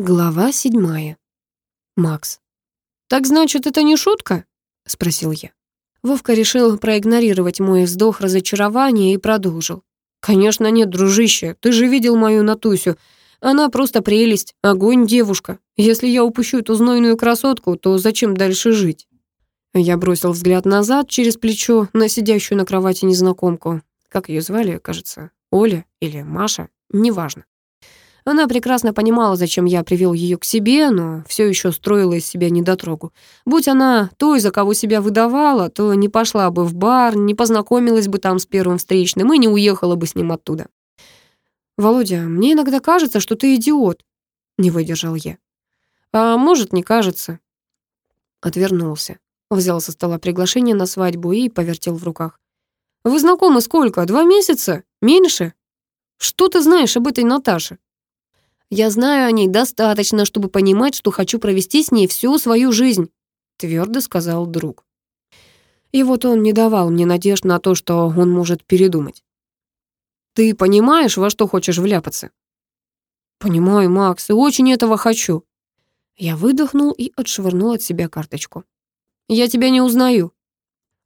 Глава седьмая. Макс. «Так значит, это не шутка?» — спросил я. Вовка решил проигнорировать мой вздох разочарования и продолжил. «Конечно нет, дружище, ты же видел мою Натусю. Она просто прелесть, огонь девушка. Если я упущу эту знойную красотку, то зачем дальше жить?» Я бросил взгляд назад через плечо на сидящую на кровати незнакомку. Как ее звали, кажется, Оля или Маша, неважно. Она прекрасно понимала, зачем я привел ее к себе, но все еще строила из себя недотрогу. Будь она той, за кого себя выдавала, то не пошла бы в бар, не познакомилась бы там с первым встречным и не уехала бы с ним оттуда. «Володя, мне иногда кажется, что ты идиот», — не выдержал я. «А может, не кажется». Отвернулся, взял со стола приглашение на свадьбу и повертел в руках. «Вы знакомы сколько? Два месяца? Меньше? Что ты знаешь об этой Наташе?» Я знаю о ней достаточно, чтобы понимать, что хочу провести с ней всю свою жизнь», — твердо сказал друг. И вот он не давал мне надежд на то, что он может передумать. «Ты понимаешь, во что хочешь вляпаться?» «Понимаю, Макс, и очень этого хочу». Я выдохнул и отшвырнул от себя карточку. «Я тебя не узнаю».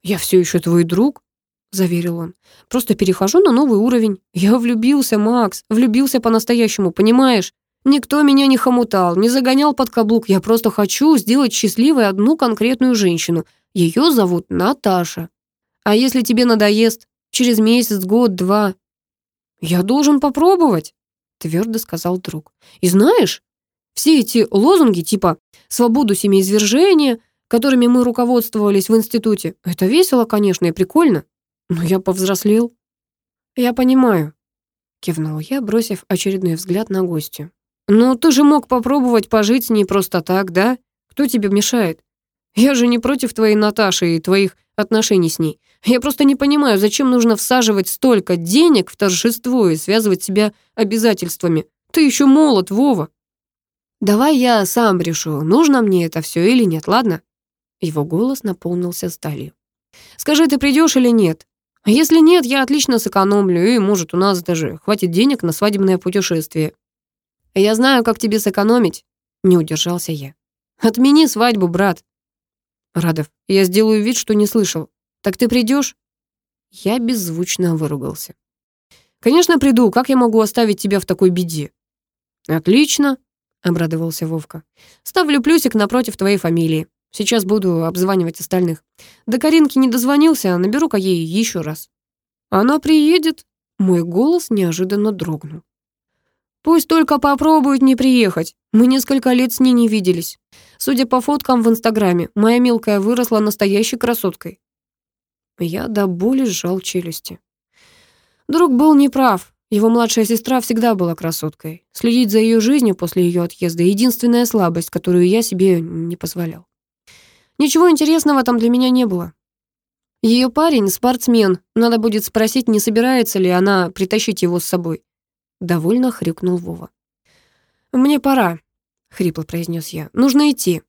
«Я все еще твой друг», — заверил он. «Просто перехожу на новый уровень. Я влюбился, Макс, влюбился по-настоящему, понимаешь? Никто меня не хомутал, не загонял под каблук. Я просто хочу сделать счастливой одну конкретную женщину. Ее зовут Наташа. А если тебе надоест? Через месяц, год, два. Я должен попробовать, твердо сказал друг. И знаешь, все эти лозунги типа «свободу семяизвержения», которыми мы руководствовались в институте, это весело, конечно, и прикольно, но я повзрослел. Я понимаю, кивнул я, бросив очередной взгляд на гостью. «Ну, ты же мог попробовать пожить с ней просто так, да? Кто тебе мешает? Я же не против твоей Наташи и твоих отношений с ней. Я просто не понимаю, зачем нужно всаживать столько денег в торжество и связывать себя обязательствами. Ты еще молод, Вова». «Давай я сам решу, нужно мне это все или нет, ладно?» Его голос наполнился сталью. «Скажи, ты придешь или нет? А если нет, я отлично сэкономлю, и, может, у нас даже хватит денег на свадебное путешествие. «Я знаю, как тебе сэкономить», — не удержался я. «Отмени свадьбу, брат». «Радов, я сделаю вид, что не слышал. Так ты придешь? Я беззвучно выругался. «Конечно приду, как я могу оставить тебя в такой беде?» «Отлично», — обрадовался Вовка. «Ставлю плюсик напротив твоей фамилии. Сейчас буду обзванивать остальных. До Каринки не дозвонился, наберу-ка ей еще раз». «Она приедет?» Мой голос неожиданно дрогнул. Пусть только попробуют не приехать. Мы несколько лет с ней не виделись. Судя по фоткам в Инстаграме, моя мелкая выросла настоящей красоткой. Я до боли сжал челюсти. Друг был неправ. Его младшая сестра всегда была красоткой. Следить за ее жизнью после ее отъезда — единственная слабость, которую я себе не позволял. Ничего интересного там для меня не было. Ее парень — спортсмен. Надо будет спросить, не собирается ли она притащить его с собой. Довольно хрюкнул Вова. «Мне пора», — хрипло произнес я. «Нужно идти».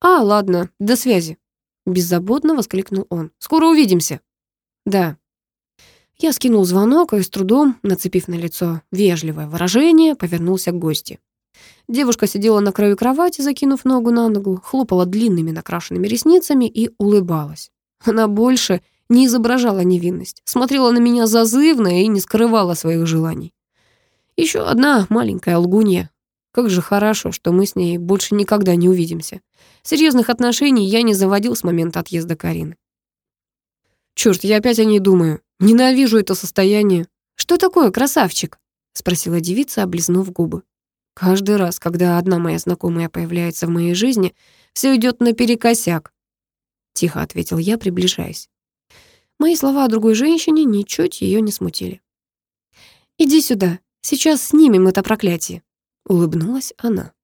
«А, ладно, до связи», — беззаботно воскликнул он. «Скоро увидимся». «Да». Я скинул звонок и с трудом, нацепив на лицо вежливое выражение, повернулся к гости. Девушка сидела на краю кровати, закинув ногу на ногу, хлопала длинными накрашенными ресницами и улыбалась. Она больше не изображала невинность, смотрела на меня зазывно и не скрывала своих желаний. Еще одна маленькая лгунья. Как же хорошо, что мы с ней больше никогда не увидимся. Серьезных отношений я не заводил с момента отъезда Карины. Черт, я опять о ней думаю. Ненавижу это состояние. Что такое, красавчик? Спросила девица, облизнув губы. Каждый раз, когда одна моя знакомая появляется в моей жизни, все идет наперекосяк. Тихо ответил я, приближаясь. Мои слова о другой женщине ничуть ее не смутили. «Иди сюда», Сейчас снимем это проклятие», — улыбнулась она.